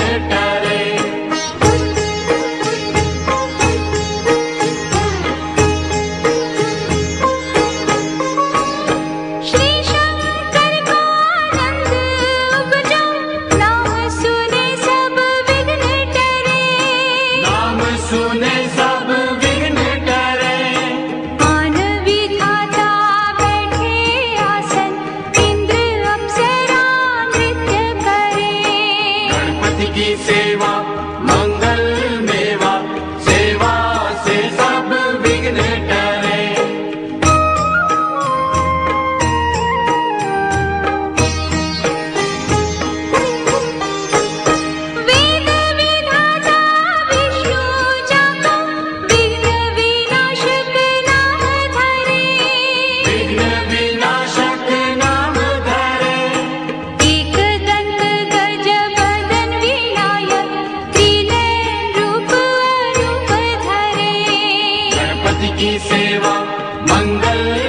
നേട്ട की सेवा मंगल